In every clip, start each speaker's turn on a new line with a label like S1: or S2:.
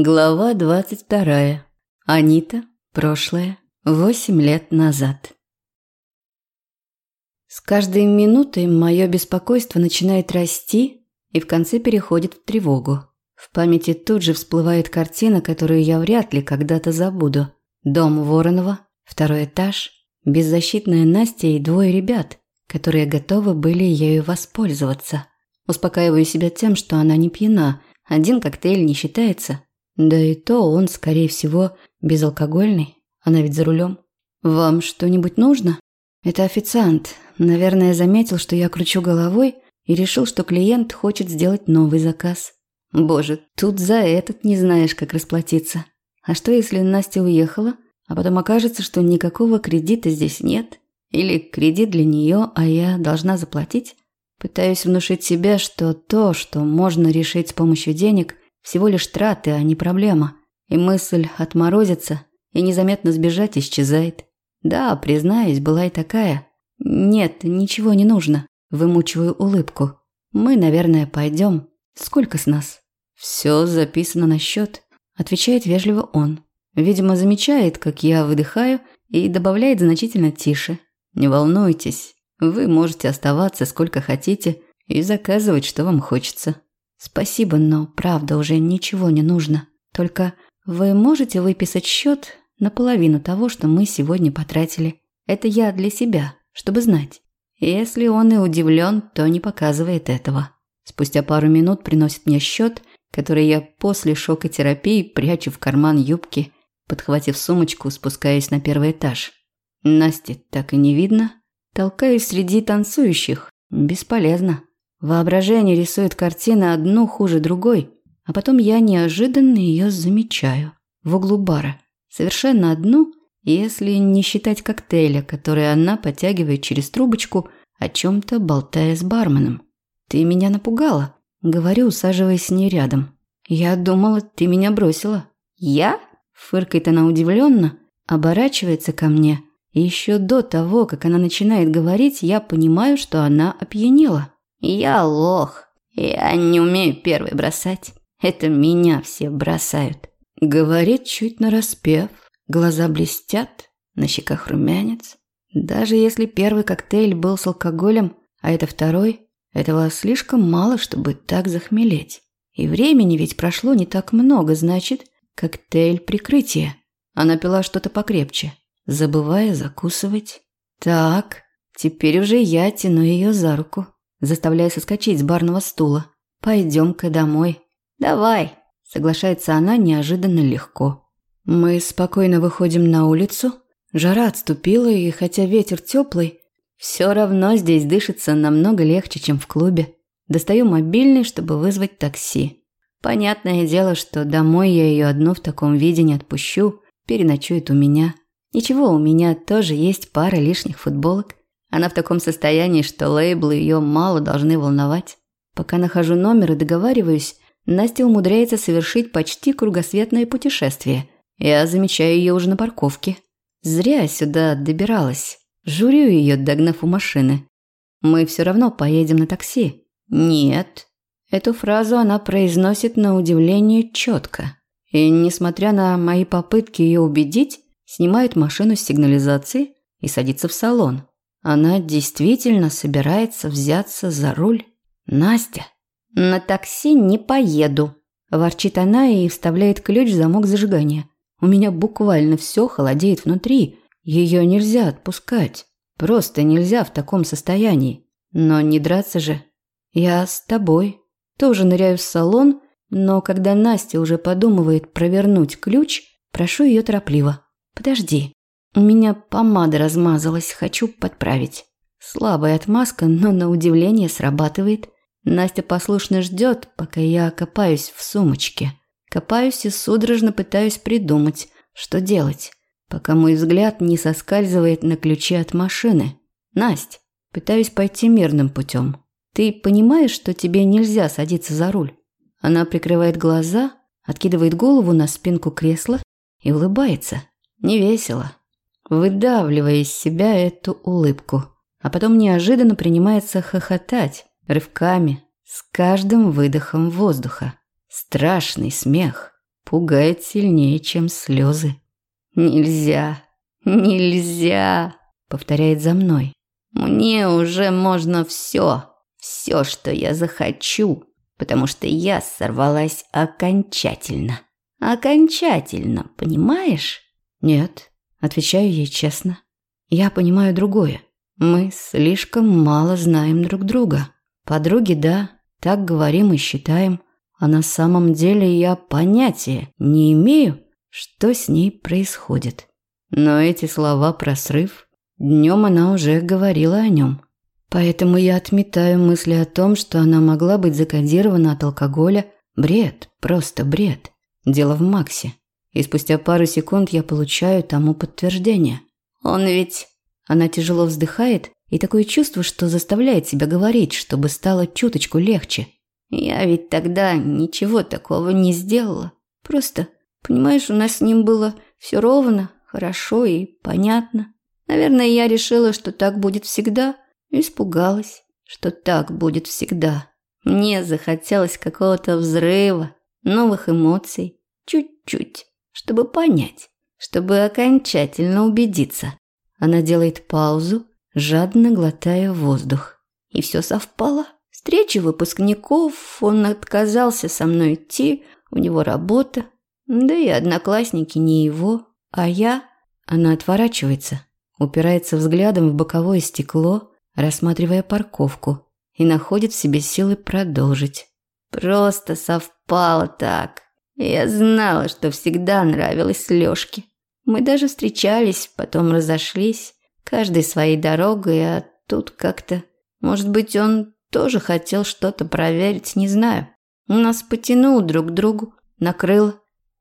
S1: Глава 22. Анита. Прошлое. Восемь лет назад. С каждой минутой мое беспокойство начинает расти и в конце переходит в тревогу. В памяти тут же всплывает картина, которую я вряд ли когда-то забуду. Дом Воронова, второй этаж, беззащитная Настя и двое ребят, которые готовы были ею воспользоваться. Успокаиваю себя тем, что она не пьяна, один коктейль не считается – да и то он, скорее всего, безалкогольный. Она ведь за рулем. «Вам что-нибудь нужно?» Это официант. Наверное, заметил, что я кручу головой и решил, что клиент хочет сделать новый заказ. Боже, тут за этот не знаешь, как расплатиться. А что, если Настя уехала, а потом окажется, что никакого кредита здесь нет? Или кредит для нее, а я должна заплатить? Пытаюсь внушить себе, что то, что можно решить с помощью денег – всего лишь траты, а не проблема. И мысль отморозиться и незаметно сбежать исчезает. Да, признаюсь, была и такая. Нет, ничего не нужно. Вымучиваю улыбку. Мы, наверное, пойдем. Сколько с нас? Все записано на счет. Отвечает вежливо он. Видимо, замечает, как я выдыхаю, и добавляет значительно тише. Не волнуйтесь, вы можете оставаться сколько хотите и заказывать, что вам хочется. Спасибо, но правда уже ничего не нужно. Только вы можете выписать счет на половину того, что мы сегодня потратили. Это я для себя, чтобы знать. Если он и удивлен, то не показывает этого. Спустя пару минут приносит мне счет, который я после шокотерапии прячу в карман юбки, подхватив сумочку, спускаясь на первый этаж. Насти так и не видно. Толкаюсь среди танцующих. Бесполезно. Воображение рисует картины одну хуже другой, а потом я неожиданно ее замечаю. В углу бара. Совершенно одну, если не считать коктейля, который она подтягивает через трубочку, о чем-то болтая с барменом. «Ты меня напугала», — говорю, усаживаясь с ней рядом. «Я думала, ты меня бросила». «Я?» — фыркает она удивленно, оборачивается ко мне. И еще до того, как она начинает говорить, я понимаю, что она опьянела. Я лох. Я не умею первый бросать. Это меня все бросают. Говорит чуть нараспев. Глаза блестят, на щеках румянец. Даже если первый коктейль был с алкоголем, а это второй, этого слишком мало, чтобы так захмелеть. И времени ведь прошло не так много, значит, коктейль прикрытия. Она пила что-то покрепче, забывая закусывать. Так, теперь уже я тяну ее за руку заставляя соскочить с барного стула. «Пойдем-ка домой». «Давай», – соглашается она неожиданно легко. Мы спокойно выходим на улицу. Жара отступила, и хотя ветер теплый, все равно здесь дышится намного легче, чем в клубе. Достаю мобильный, чтобы вызвать такси. Понятное дело, что домой я ее одну в таком виде не отпущу, переночует у меня. Ничего, у меня тоже есть пара лишних футболок. Она в таком состоянии, что лейблы ее мало должны волновать. Пока нахожу номер и договариваюсь, Настя умудряется совершить почти кругосветное путешествие. Я замечаю ее уже на парковке. Зря сюда добиралась. Журю ее, догнав у машины. Мы все равно поедем на такси. Нет. Эту фразу она произносит на удивление четко. И, несмотря на мои попытки ее убедить, снимает машину с сигнализации и садится в салон. Она действительно собирается взяться за руль? Настя, на такси не поеду, ворчит она и вставляет ключ в замок зажигания. У меня буквально все холодеет внутри. Ее нельзя отпускать. Просто нельзя в таком состоянии. Но не драться же. Я с тобой. Тоже ныряю в салон, но когда Настя уже подумывает провернуть ключ, прошу ее торопливо. Подожди. У меня помада размазалась, хочу подправить. Слабая отмазка, но на удивление срабатывает. Настя послушно ждет, пока я копаюсь в сумочке. Копаюсь и судорожно пытаюсь придумать, что делать, пока мой взгляд не соскальзывает на ключи от машины. Насть, пытаюсь пойти мирным путем. Ты понимаешь, что тебе нельзя садиться за руль? Она прикрывает глаза, откидывает голову на спинку кресла и улыбается. Не весело, выдавливая из себя эту улыбку. А потом неожиданно принимается хохотать, рывками, с каждым выдохом воздуха. Страшный смех. пугает сильнее, чем слезы. «Нельзя, нельзя», — повторяет за мной. «Мне уже можно все, все, что я захочу, потому что я сорвалась окончательно. Окончательно, понимаешь?» «Нет», — отвечаю ей честно. «Я понимаю другое. Мы слишком мало знаем друг друга. Подруги, да, так говорим и считаем, а на самом деле я понятия не имею, что с ней происходит. Но эти слова про срыв, днем она уже говорила о нем. Поэтому я отметаю мысли о том, что она могла быть закодирована от алкоголя. Бред, просто бред. Дело в Максе. И спустя пару секунд я получаю тому подтверждение. Он ведь... Она тяжело вздыхает, и такое чувство, что заставляет себя говорить, чтобы стало чуточку легче. Я ведь тогда ничего такого не сделала. Просто, понимаешь, у нас с ним было все ровно, хорошо и понятно. Наверное, я решила, что так будет всегда, испугалась, что так будет всегда. Мне захотелось какого-то взрыва, новых эмоций, чуть-чуть, чтобы понять, чтобы окончательно убедиться. Она делает паузу, жадно глотая воздух. И все совпало. Встречи выпускников, он отказался со мной идти, у него работа. Да и одноклассники не его, а я... Она отворачивается, упирается взглядом в боковое стекло, рассматривая парковку, и находит в себе силы продолжить. Просто совпало так. Я знала, что всегда нравилась Лёшке. Мы даже встречались, потом разошлись, каждой своей дорогой, а тут как-то... Может быть, он тоже хотел что-то проверить, не знаю. Нас потянул друг к другу, накрыл.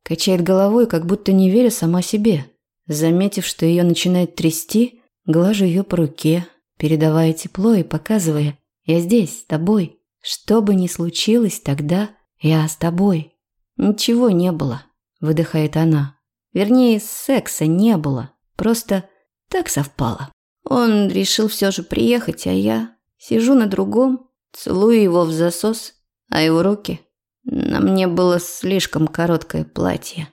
S1: Качает головой, как будто не веря сама себе. Заметив, что ее начинает трясти, глажу ее по руке, передавая тепло и показывая «Я здесь, с тобой. Что бы ни случилось тогда, я с тобой». «Ничего не было», – выдыхает она. Вернее, секса не было. Просто так совпало. Он решил все же приехать, а я Сижу на другом, целую его в засос, а его руки... На мне было слишком короткое платье.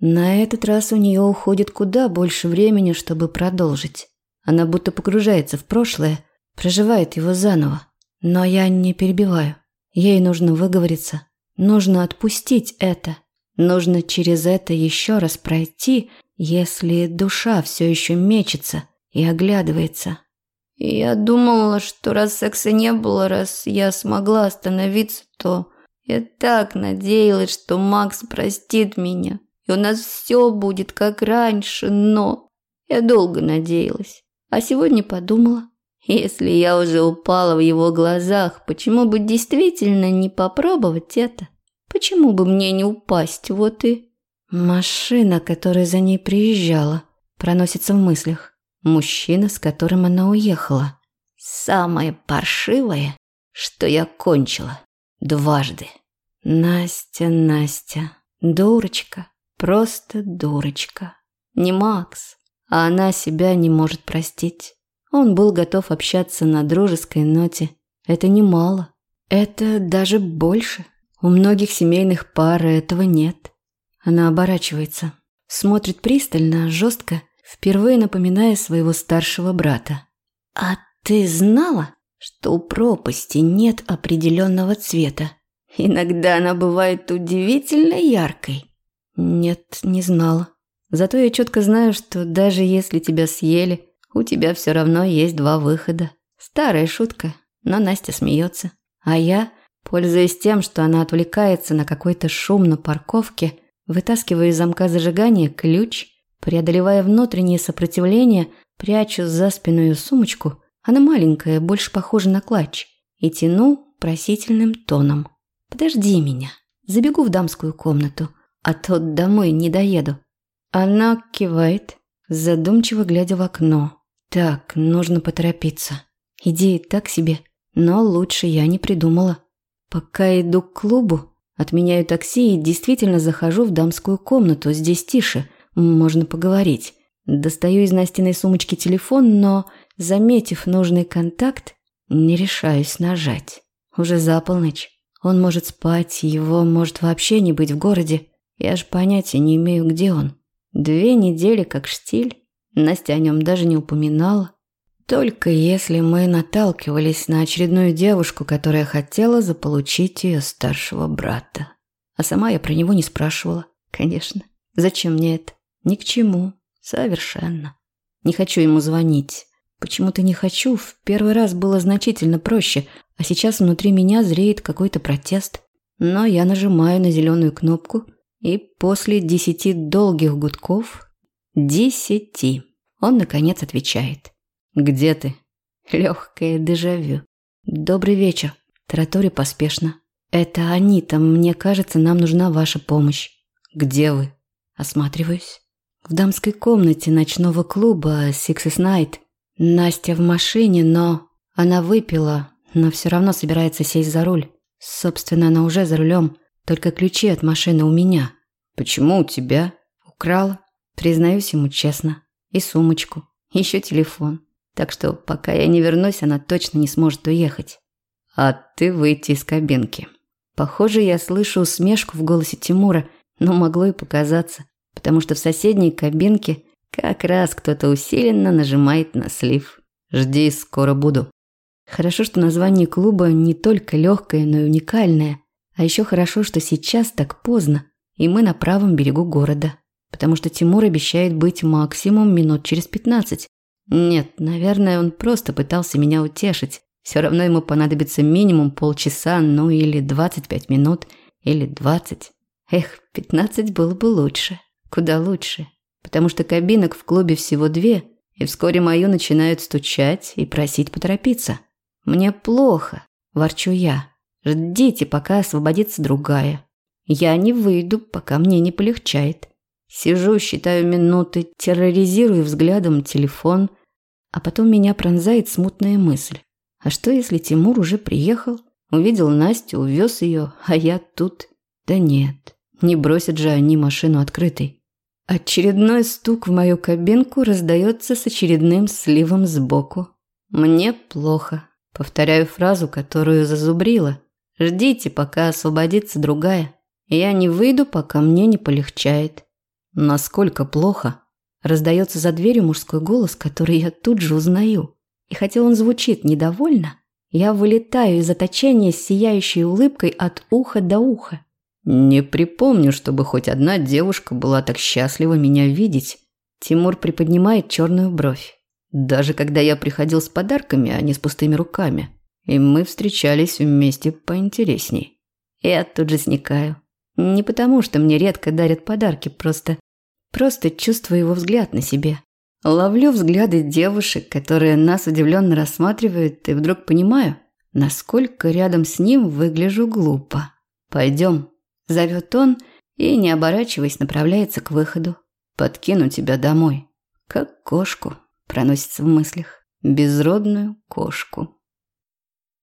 S1: На этот раз у нее уходит куда больше времени, чтобы продолжить. Она будто погружается в прошлое, проживает его заново. Но я не перебиваю. Ей нужно выговориться. Нужно отпустить это. Нужно через это еще раз пройти, если душа все еще мечется и оглядывается. Я думала, что раз секса не было, раз я смогла остановиться, то я так надеялась, что Макс простит меня, и у нас все будет как раньше, но я долго надеялась. А сегодня подумала, если я уже упала в его глазах, почему бы действительно не попробовать это? Почему бы мне не упасть, вот и... Машина, которая за ней приезжала, проносится в мыслях. Мужчина, с которым она уехала. Самое паршивое, что я кончила. Дважды. Настя, Настя. Дурочка. Просто дурочка. Не Макс, а она себя не может простить. Он был готов общаться на дружеской ноте. Это немало. Это даже больше. У многих семейных пар этого нет. Она оборачивается. Смотрит пристально, жестко впервые напоминая своего старшего брата. «А ты знала, что у пропасти нет определенного цвета? Иногда она бывает удивительно яркой». «Нет, не знала. Зато я четко знаю, что даже если тебя съели, у тебя все равно есть два выхода. Старая шутка, но Настя смеется. А я, пользуясь тем, что она отвлекается на какой-то шум на парковке, вытаскиваю из замка зажигания ключ – Преодолевая внутреннее сопротивление, прячу за спину ее сумочку, она маленькая, больше похожа на клатч, и тяну просительным тоном. «Подожди меня, забегу в дамскую комнату, а то домой не доеду». Она кивает, задумчиво глядя в окно. «Так, нужно поторопиться. Идея так себе, но лучше я не придумала. Пока иду к клубу, отменяю такси и действительно захожу в дамскую комнату, здесь тише – можно поговорить. Достаю из Настиной сумочки телефон, но, заметив нужный контакт, не решаюсь нажать. Уже за полночь. Он может спать, его может вообще не быть в городе. Я же понятия не имею, где он. Две недели как штиль. Настя о нем даже не упоминала. Только если мы наталкивались на очередную девушку, которая хотела заполучить ее старшего брата. А сама я про него не спрашивала. Конечно. Зачем мне это? Ни к чему. Совершенно. Не хочу ему звонить. Почему-то не хочу. В первый раз было значительно проще, а сейчас внутри меня зреет какой-то протест. Но я нажимаю на зеленую кнопку, и после десяти долгих гудков... Десяти. Он, наконец, отвечает. «Где ты?» Легкое дежавю. «Добрый вечер». Тараторе поспешно. «Это Анита. Мне кажется, нам нужна ваша помощь». «Где вы?» Осматриваюсь. В дамской комнате ночного клуба Six is Night. Настя в машине, но... Она выпила, но все равно собирается сесть за руль. Собственно, она уже за рулем, только ключи от машины у меня. Почему у тебя? Украла. Признаюсь ему честно. И сумочку. Еще телефон. Так что пока я не вернусь, она точно не сможет уехать. А ты выйти из кабинки. Похоже, я слышу усмешку в голосе Тимура, но могло и показаться, потому что в соседней кабинке как раз кто-то усиленно нажимает на слив. Жди, скоро буду. Хорошо, что название клуба не только легкое, но и уникальное. А еще хорошо, что сейчас так поздно, и мы на правом берегу города. Потому что Тимур обещает быть максимум минут через пятнадцать. Нет, наверное, он просто пытался меня утешить. Все равно ему понадобится минимум полчаса, ну или двадцать пять минут, или двадцать. Эх, пятнадцать было бы лучше. Куда лучше. Потому что кабинок в клубе всего две, и вскоре мою начинают стучать и просить поторопиться. Мне плохо, ворчу я. Ждите, пока освободится другая. Я не выйду, пока мне не полегчает. Сижу, считаю минуты, терроризирую взглядом телефон, а потом меня пронзает смутная мысль. А что, если Тимур уже приехал, увидел Настю, увез ее, а я тут? Да нет, не бросят же они машину открытой. Очередной стук в мою кабинку раздается с очередным сливом сбоку. Мне плохо. Повторяю фразу, которую зазубрила. Ждите, пока освободится другая. Я не выйду, пока мне не полегчает. Насколько плохо? Раздается за дверью мужской голос, который я тут же узнаю. И хотя он звучит недовольно, я вылетаю из заточения с сияющей улыбкой от уха до уха. Не припомню, чтобы хоть одна девушка была так счастлива меня видеть. Тимур приподнимает черную бровь. Даже когда я приходил с подарками, а не с пустыми руками. И мы встречались вместе поинтересней. Я тут же сникаю. Не потому, что мне редко дарят подарки, просто... Просто чувствую его взгляд на себе. Ловлю взгляды девушек, которые нас удивленно рассматривают, и вдруг понимаю, насколько рядом с ним выгляжу глупо. «Пойдем», – зовет он и, не оборачиваясь, направляется к выходу. «Подкину тебя домой, как кошку» проносится в мыслях. Безродную кошку.